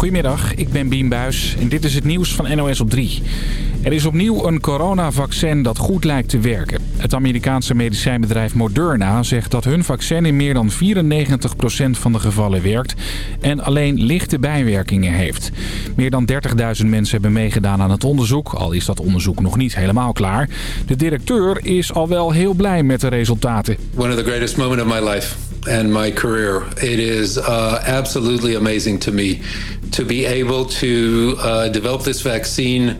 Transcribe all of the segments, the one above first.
Goedemiddag, ik ben Bien Buis en dit is het nieuws van NOS op 3. Er is opnieuw een coronavaccin dat goed lijkt te werken. Het Amerikaanse medicijnbedrijf Moderna zegt dat hun vaccin in meer dan 94% van de gevallen werkt en alleen lichte bijwerkingen heeft. Meer dan 30.000 mensen hebben meegedaan aan het onderzoek, al is dat onderzoek nog niet helemaal klaar. De directeur is al wel heel blij met de resultaten. One of the greatest moments of my life and my career. It is uh, absolutely amazing to me to be able to uh, develop this vaccine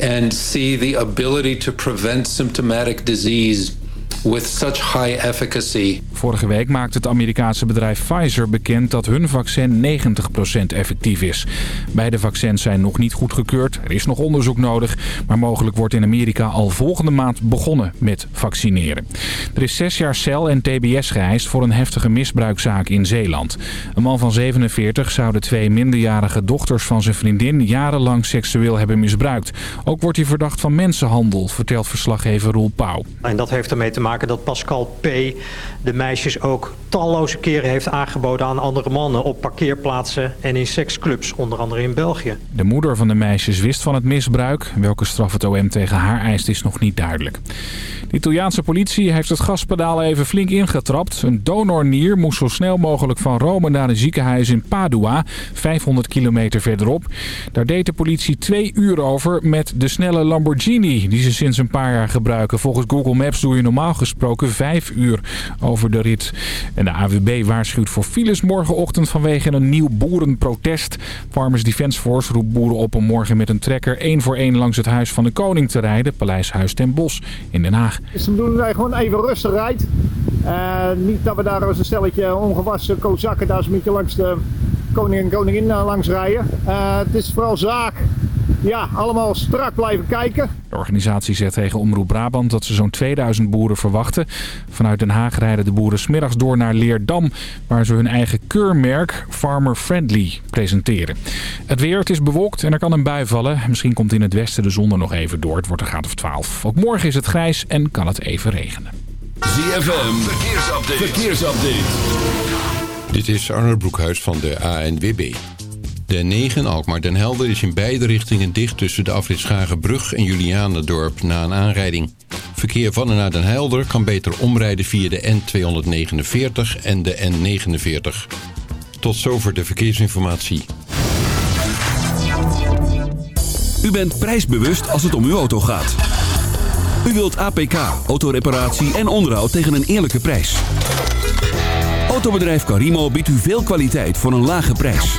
and see the ability to prevent symptomatic disease with such high efficacy. Vorige week maakte het Amerikaanse bedrijf Pfizer bekend dat hun vaccin 90% effectief is. Beide vaccins zijn nog niet goedgekeurd. Er is nog onderzoek nodig. Maar mogelijk wordt in Amerika al volgende maand begonnen met vaccineren. Er is zes jaar cel en tbs geëist voor een heftige misbruikzaak in Zeeland. Een man van 47 zou de twee minderjarige dochters van zijn vriendin jarenlang seksueel hebben misbruikt. Ook wordt hij verdacht van mensenhandel, vertelt verslaggever Roel Pauw. En dat heeft ermee te maken dat Pascal P. de meisjes ook talloze keren heeft aangeboden aan andere mannen op parkeerplaatsen en in seksclubs, onder andere in België. De moeder van de meisjes wist van het misbruik. Welke straf het OM tegen haar eist is nog niet duidelijk. De Italiaanse politie heeft het gaspedaal even flink ingetrapt. Een donornier moest zo snel mogelijk van Rome naar een ziekenhuis in Padua, 500 kilometer verderop. Daar deed de politie twee uur over met de snelle Lamborghini die ze sinds een paar jaar gebruiken. Volgens Google Maps doe je normaal gesproken vijf uur over de rit. En de AWB waarschuwt voor files morgenochtend vanwege een nieuw boerenprotest. Farmers Defence Force roept boeren op om morgen met een trekker één voor één langs het Huis van de Koning te rijden. Paleishuis ten Bosch in Den Haag. Bedoeling dat je gewoon even rustig rijdt. Uh, niet dat we daar als een stelletje ongewassen kozakken daar een beetje langs de koning en koningin langs rijden. Uh, het is vooral zaak ja, allemaal strak blijven kijken. De organisatie zegt tegen Omroep Brabant dat ze zo'n 2000 boeren verwachten. Vanuit Den Haag rijden de boeren smiddags door naar Leerdam... waar ze hun eigen keurmerk Farmer Friendly presenteren. Het weer, het is bewolkt en er kan een bui vallen. Misschien komt in het westen de zon er nog even door. Het wordt een graad of 12. Ook morgen is het grijs en kan het even regenen. ZFM, verkeersupdate. verkeersupdate. Dit is Arnold Broekhuis van de ANWB. De 9 Alkmaar Den Helder is in beide richtingen dicht tussen de afrit Schagenbrug en Julianendorp na een aanrijding. Verkeer van en naar Den Helder kan beter omrijden via de N249 en de N49. Tot zover de verkeersinformatie. U bent prijsbewust als het om uw auto gaat. U wilt APK, autoreparatie en onderhoud tegen een eerlijke prijs. Autobedrijf Carimo biedt u veel kwaliteit voor een lage prijs.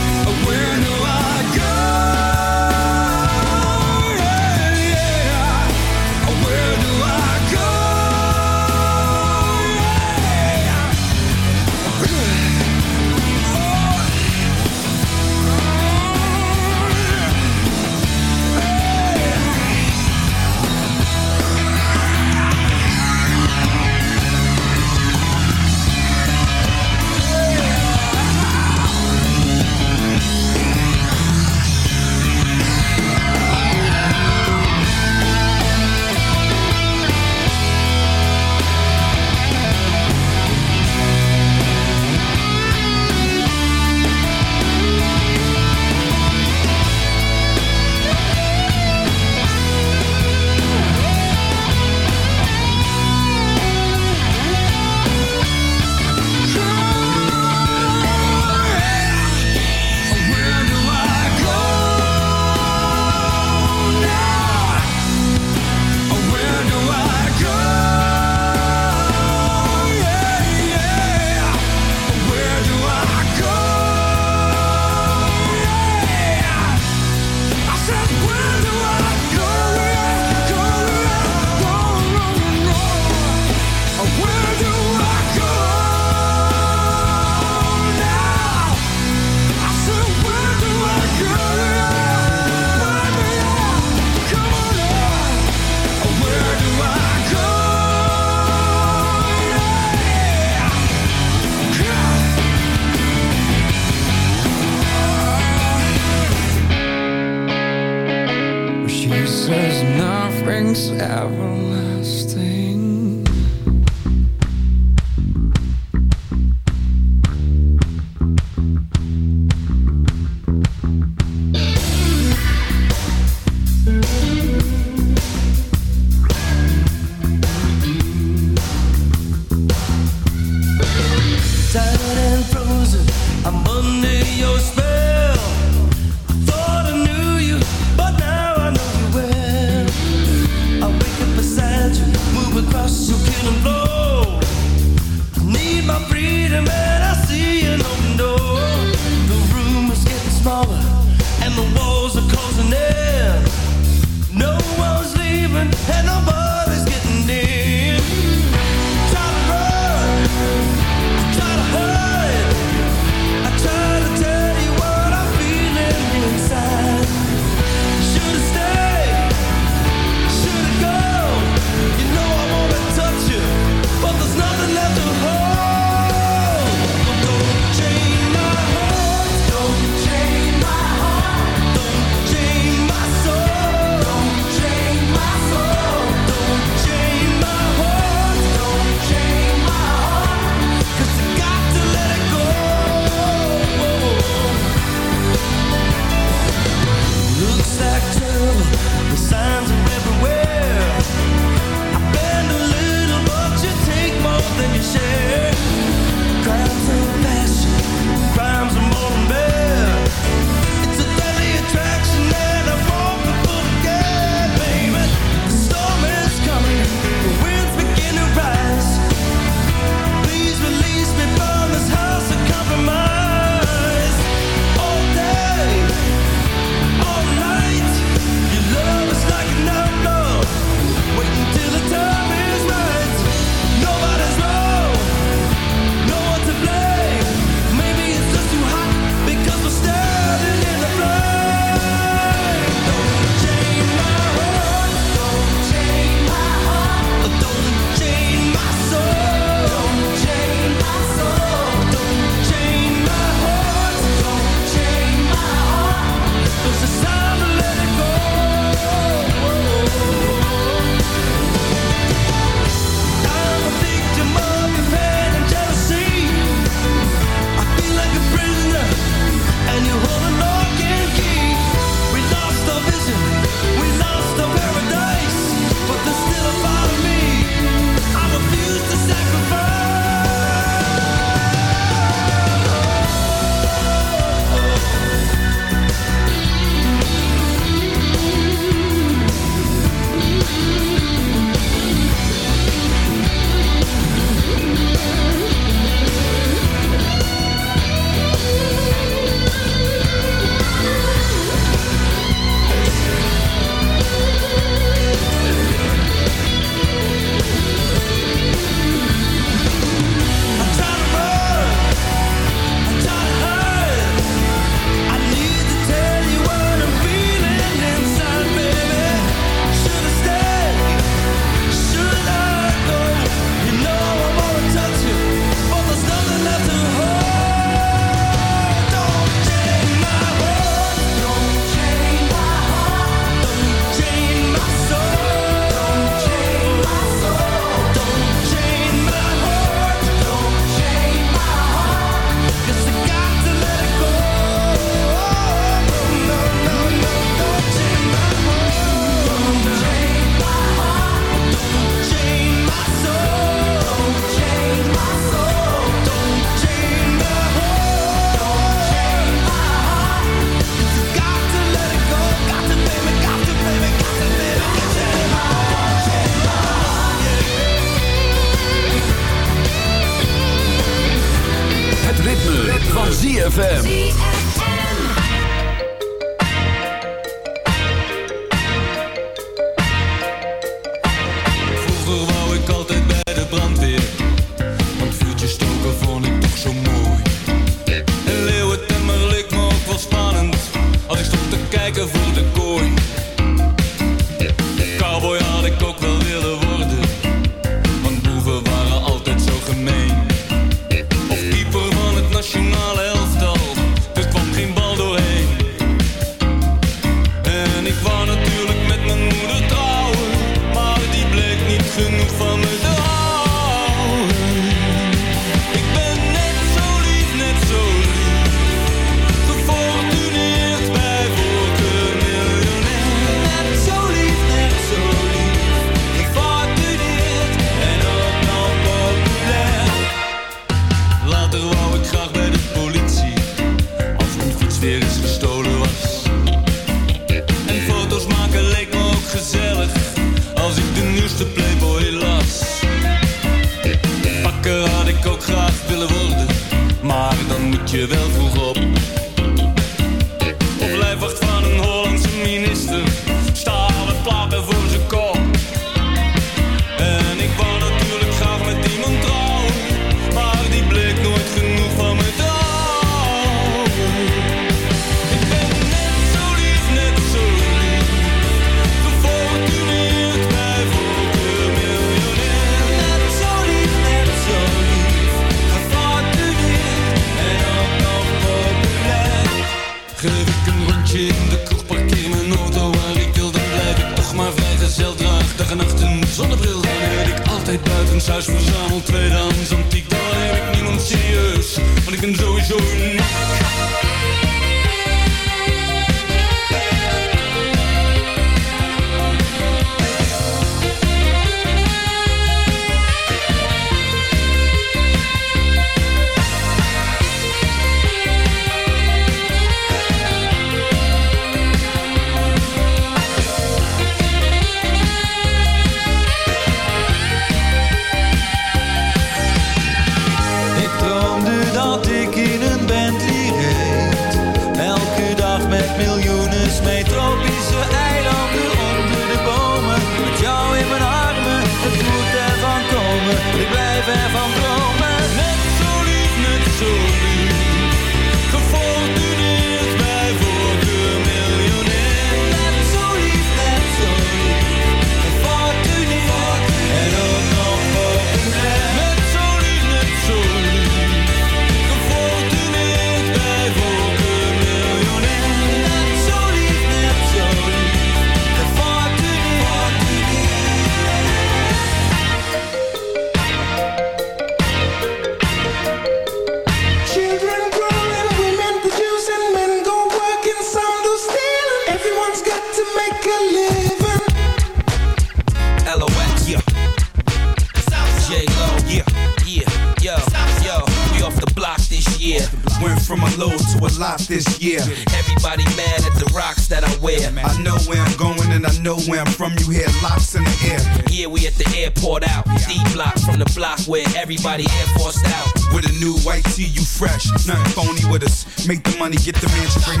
get the man's brain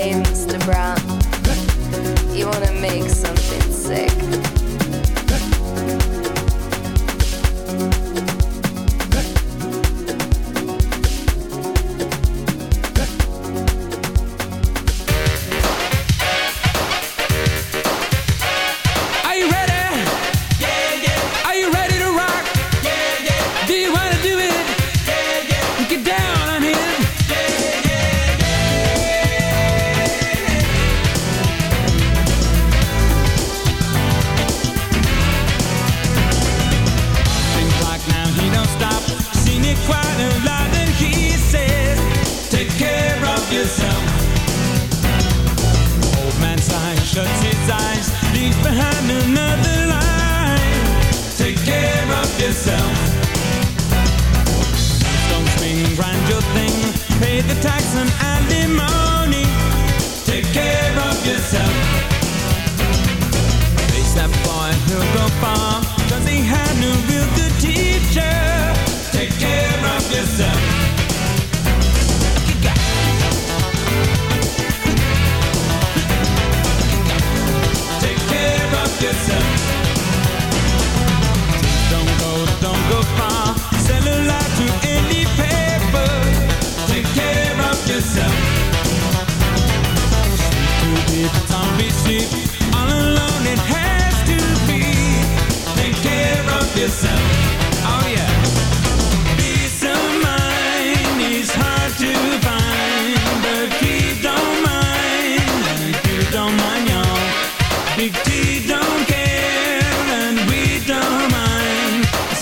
Hey, Mr. Brown, you wanna make something sick?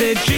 message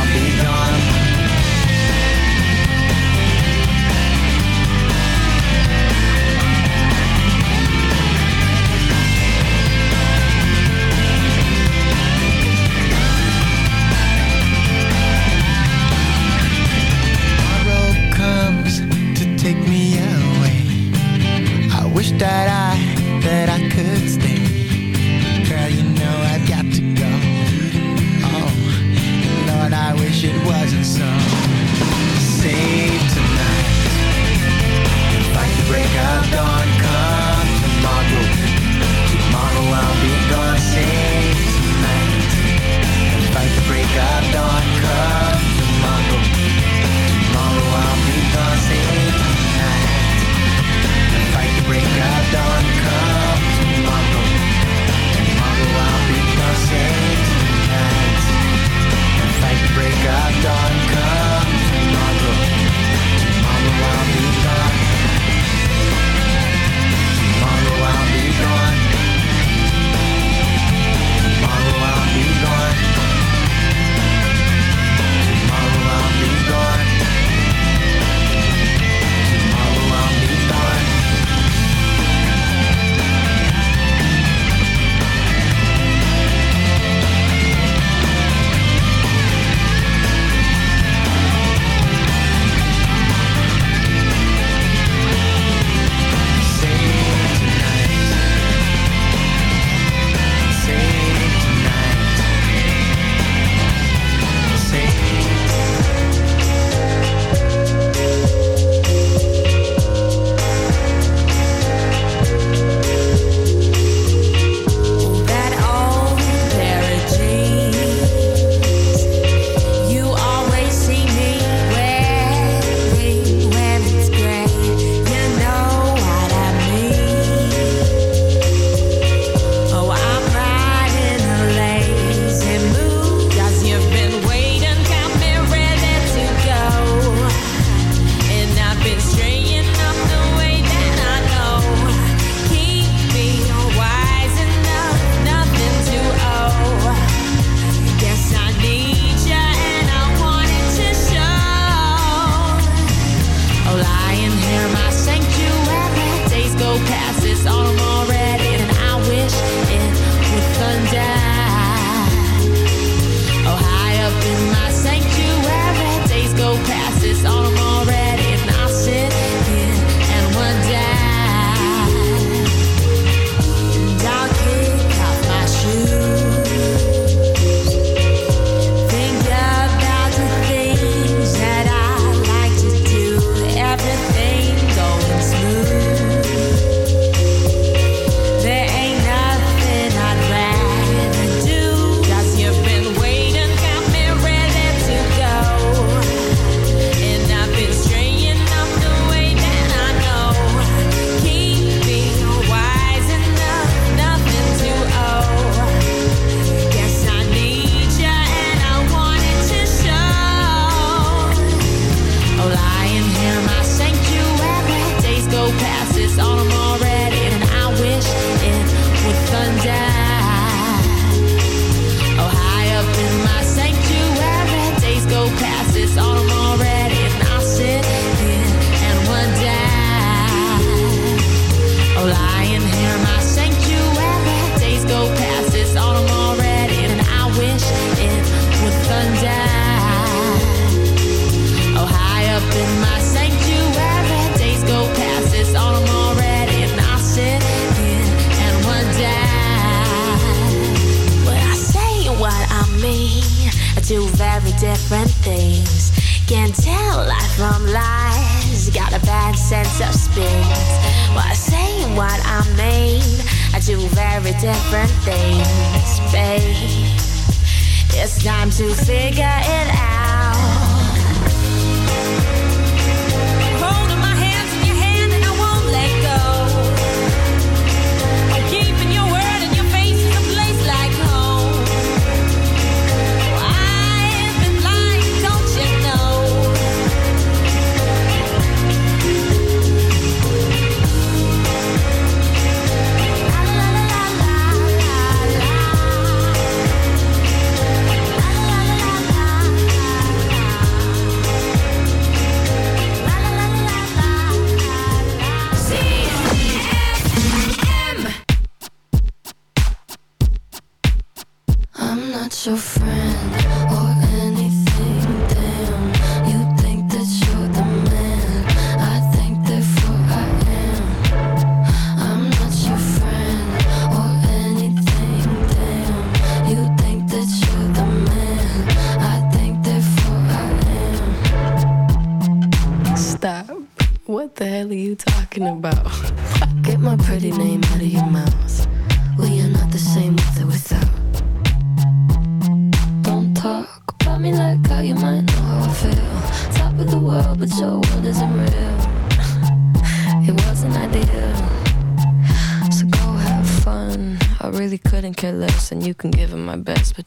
it wasn't so safe tonight. Fight the break of dawn.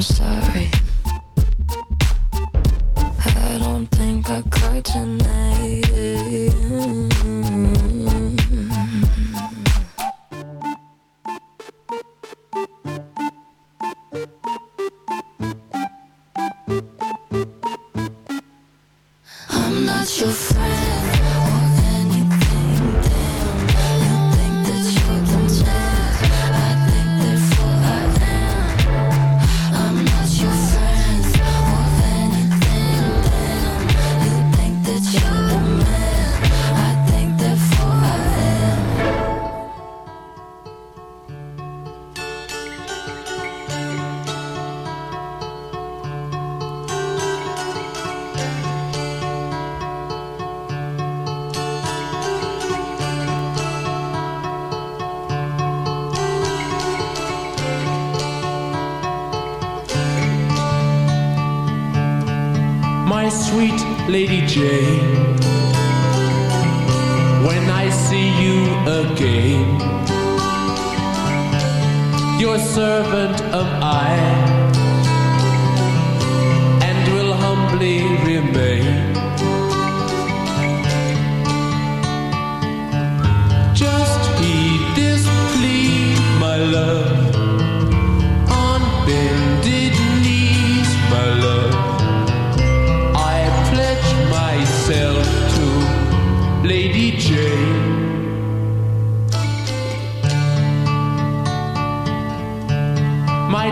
I'm sorry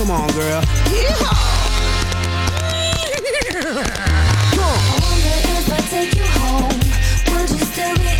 Come on, girl. Yeehaw! I wonder if I take you home, would you still be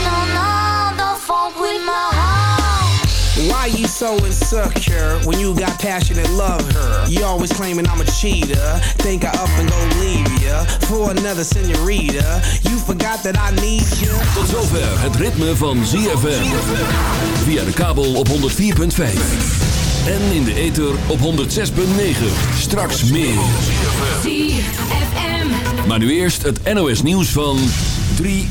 Why you so insecure when you got passionate love her? You always claiming I'm a cheater. Think I up and go leave ya for another senorita. You forgot that I need you. Tot zover het ritme van ZFM. Via de kabel op 104.5. En in de ether op 106.9. Straks meer. ZFM. Maar nu eerst het NOS nieuws van 3